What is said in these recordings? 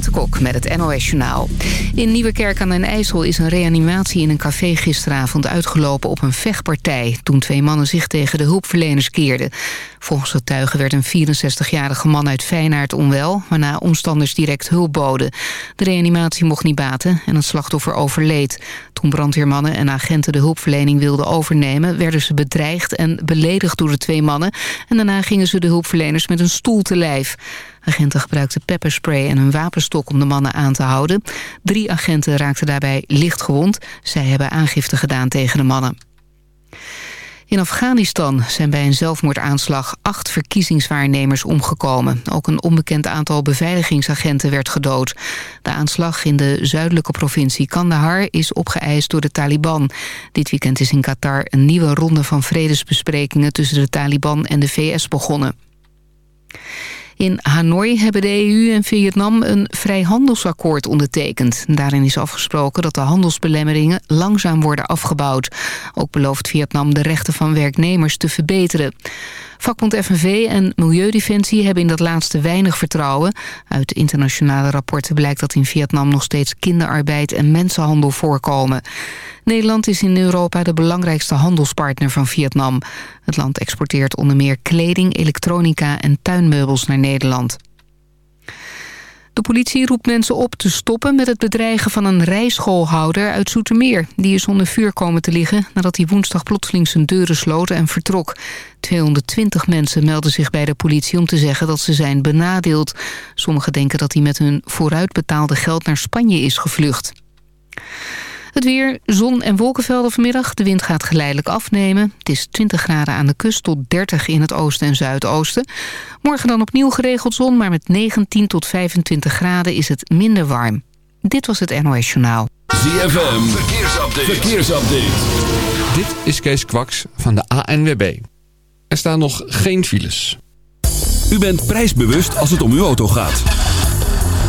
Renate Kok met het NOS Journaal. In Nieuwekerk aan den IJssel is een reanimatie in een café gisteravond uitgelopen op een vechtpartij... toen twee mannen zich tegen de hulpverleners keerden. Volgens getuigen werd een 64-jarige man uit Feyenaard onwel... waarna omstanders direct hulp boden. De reanimatie mocht niet baten en het slachtoffer overleed. Toen brandweermannen en agenten de hulpverlening wilden overnemen... werden ze bedreigd en beledigd door de twee mannen... en daarna gingen ze de hulpverleners met een stoel te lijf. Agenten gebruikten pepperspray en een wapenstok om de mannen aan te houden. Drie agenten raakten daarbij licht gewond. Zij hebben aangifte gedaan tegen de mannen. In Afghanistan zijn bij een zelfmoordaanslag acht verkiezingswaarnemers omgekomen. Ook een onbekend aantal beveiligingsagenten werd gedood. De aanslag in de zuidelijke provincie Kandahar is opgeëist door de Taliban. Dit weekend is in Qatar een nieuwe ronde van vredesbesprekingen tussen de Taliban en de VS begonnen. In Hanoi hebben de EU en Vietnam een vrijhandelsakkoord ondertekend. Daarin is afgesproken dat de handelsbelemmeringen langzaam worden afgebouwd. Ook belooft Vietnam de rechten van werknemers te verbeteren. Vakbond FNV en Milieudefensie hebben in dat laatste weinig vertrouwen. Uit internationale rapporten blijkt dat in Vietnam nog steeds kinderarbeid en mensenhandel voorkomen. Nederland is in Europa de belangrijkste handelspartner van Vietnam. Het land exporteert onder meer kleding, elektronica en tuinmeubels naar Nederland. De politie roept mensen op te stoppen met het bedreigen van een rijschoolhouder uit Zoetermeer. Die is onder vuur komen te liggen nadat hij woensdag plotseling zijn deuren sloot en vertrok. 220 mensen melden zich bij de politie om te zeggen dat ze zijn benadeeld. Sommigen denken dat hij met hun vooruitbetaalde geld naar Spanje is gevlucht. Het weer, zon en wolkenvelden vanmiddag. De wind gaat geleidelijk afnemen. Het is 20 graden aan de kust tot 30 in het oosten en zuidoosten. Morgen dan opnieuw geregeld zon, maar met 19 tot 25 graden is het minder warm. Dit was het NOS Journaal. ZFM, verkeersupdate. verkeersupdate. Dit is Kees Kwaks van de ANWB. Er staan nog geen files. U bent prijsbewust als het om uw auto gaat.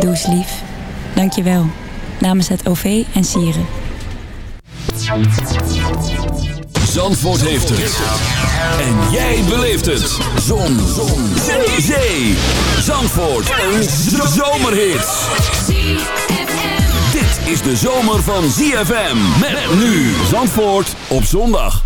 Doe lief. Dank je wel. Namens het OV en Sieren. Zandvoort heeft het. En jij beleeft het. Zon. Zon. Zee. Zee. Zandvoort. Een zomerhit. Dit is de zomer van ZFM. Met nu Zandvoort op zondag.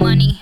Money,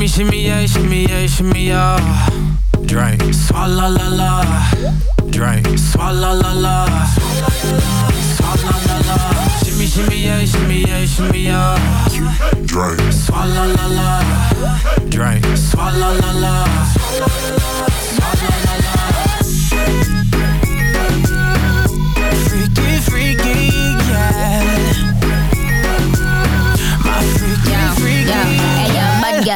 Shimmy, shimmy, yeah, shimmy, yeah, shimmy, yeah. Drink, swalla la la. Drink, swalla la la. Swalla la la. Shimmy, shimmy, yeah, shimmy, yeah, shimmy, yeah. Drink, swalla la la. Drink, swalla la la.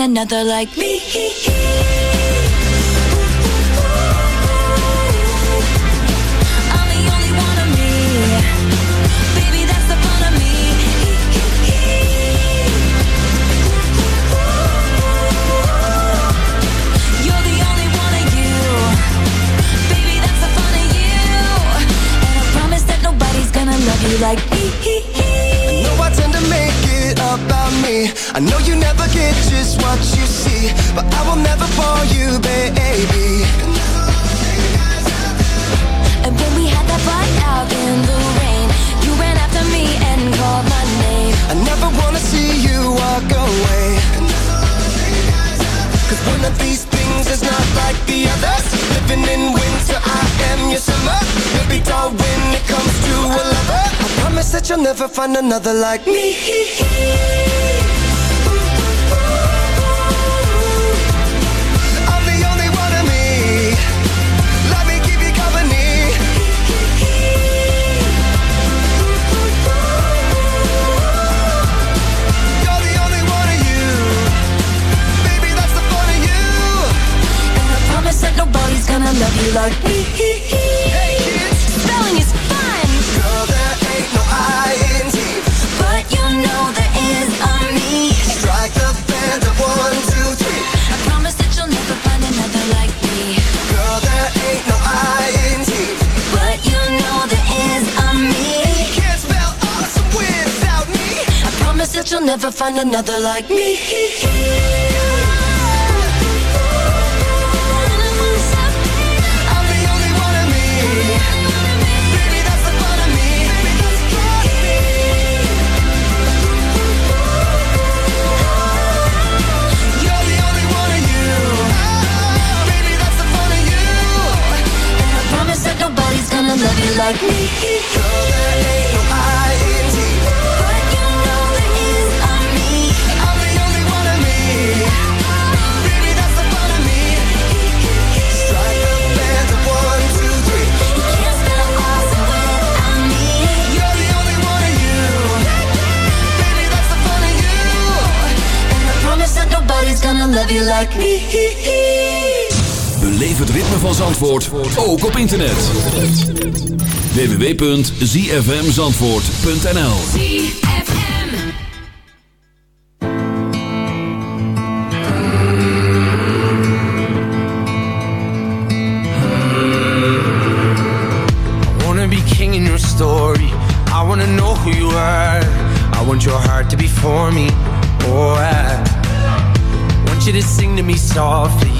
another like of these things is not like the others. Living in winter, I am your summer. Baby doll, when it comes to a lover, I promise that you'll never find another like me. love you like me. Hey kids, Spelling is fun, girl, there ain't no I in T. but you know there is a me. Strike the band of one, two, three. I promise that you'll never find another like me. Girl, there ain't no I in T. But you know there is a me. Can't spell awesome without me. I promise that you'll never find another like me. Love you like me. You the only one of me. Baby, that's the fun of me. Strike one, two, three. You can't me. You're the only one of you. Baby, that's the fun of you. And I promise that nobody's gonna love you like me. Beleef het ritme van Zandvoort ook op internet. www.zfmzandvoort.nl I wanna be king in your story. I wanna know who you are. I want your heart to be for me. Oh, I want you to sing to me softly.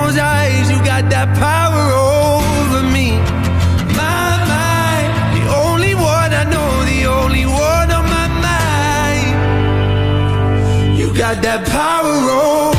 got that power on.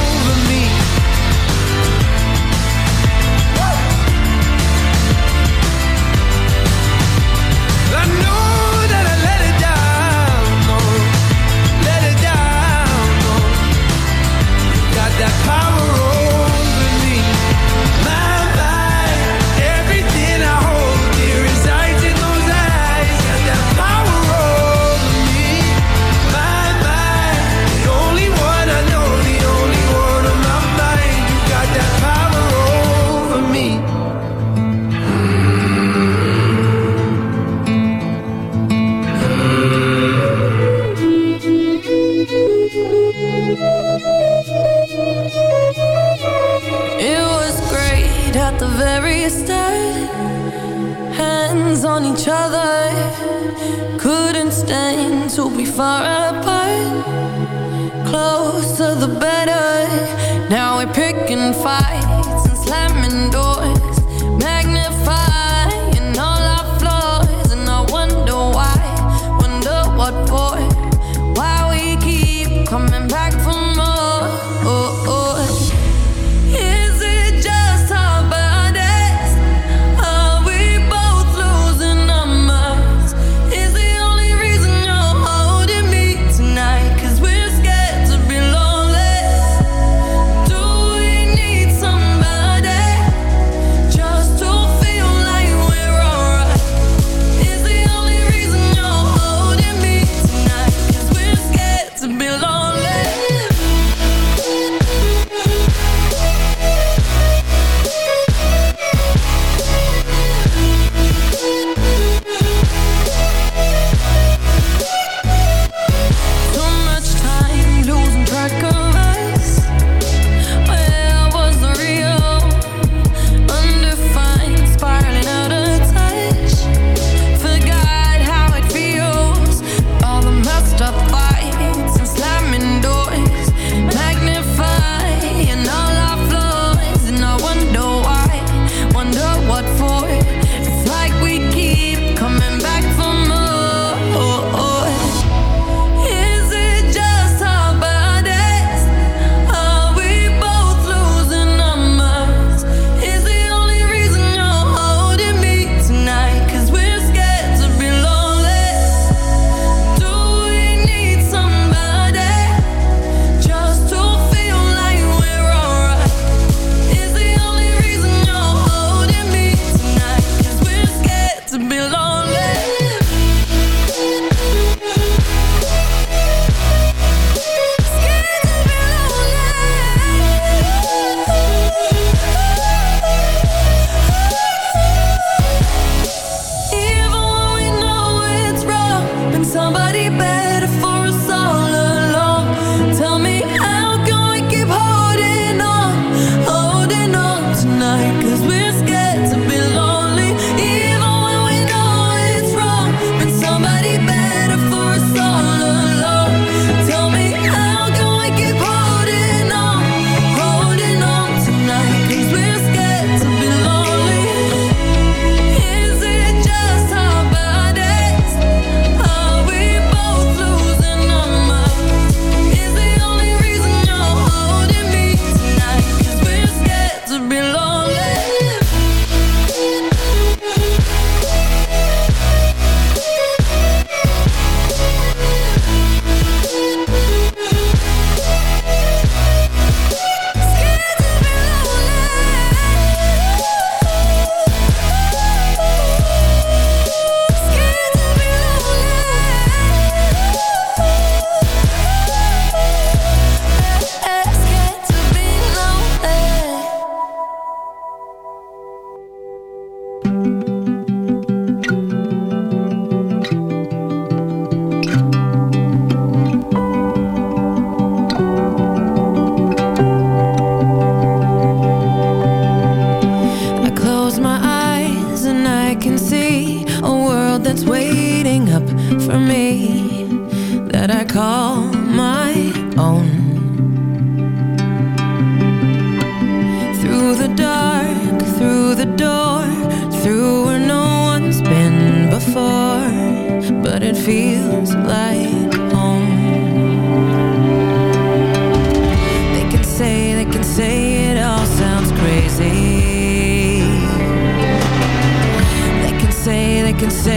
to be far apart. Closer the better. Now we're picking fight. Can say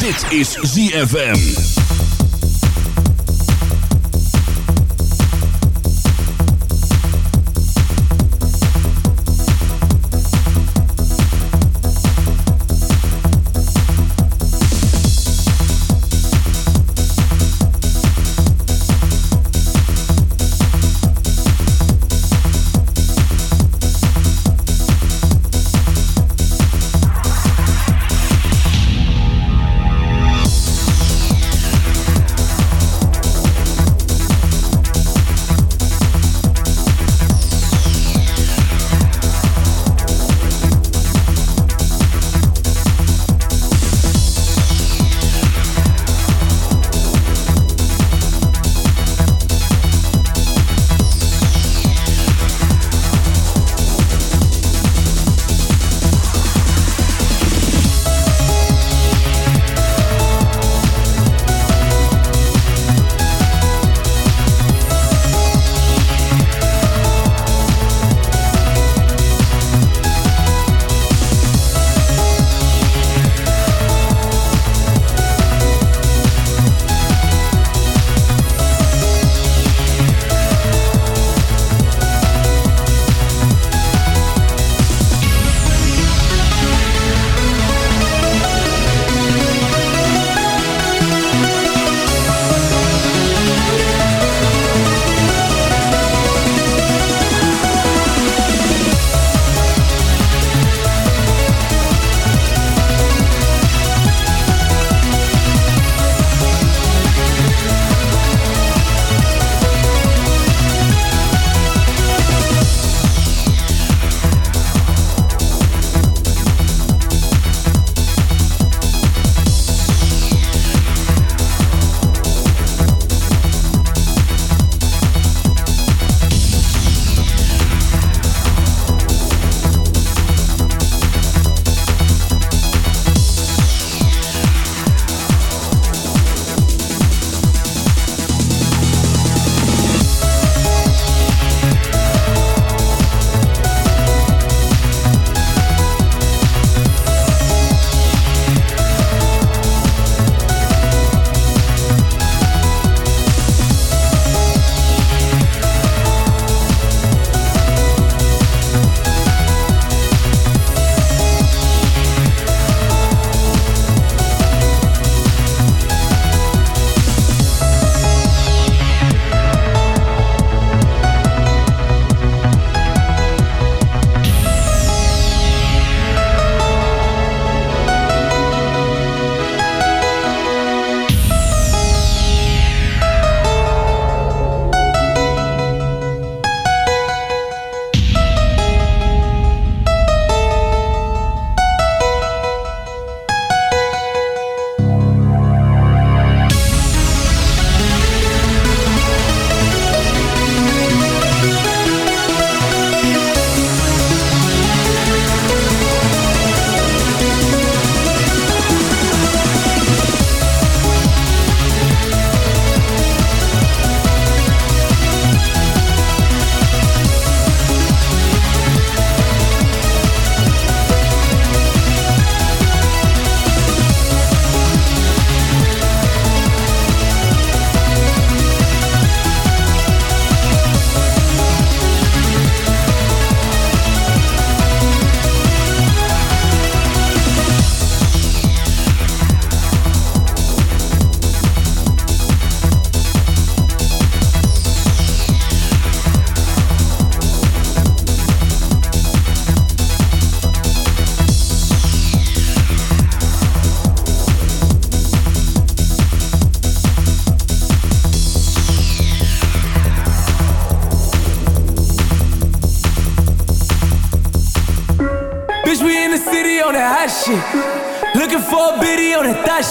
Dit is ZFM.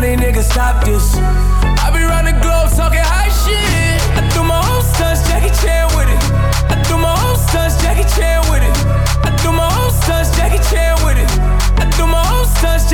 money, nigga, stop this. I be round the globe talking hot shit. I do my own stunts, Jackie Chan with it. I do my own stunts, Jackie Chan with it. I do my own stunts,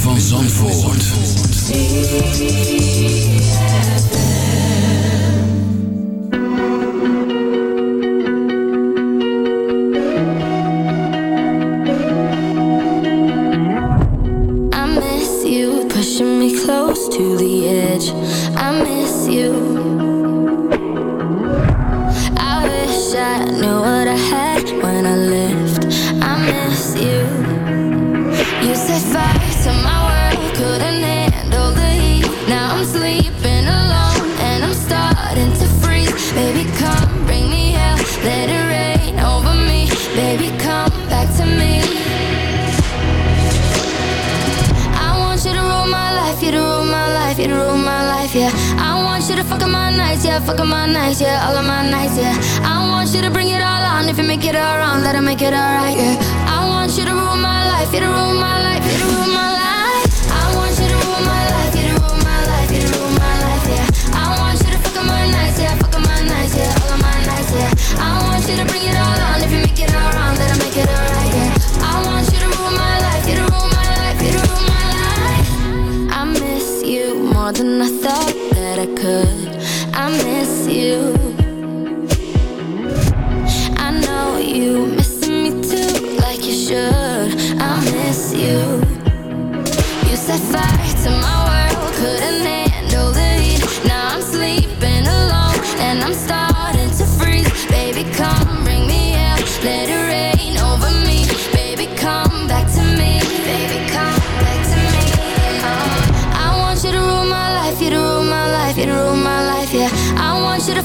van Zandvoort.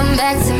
come back to me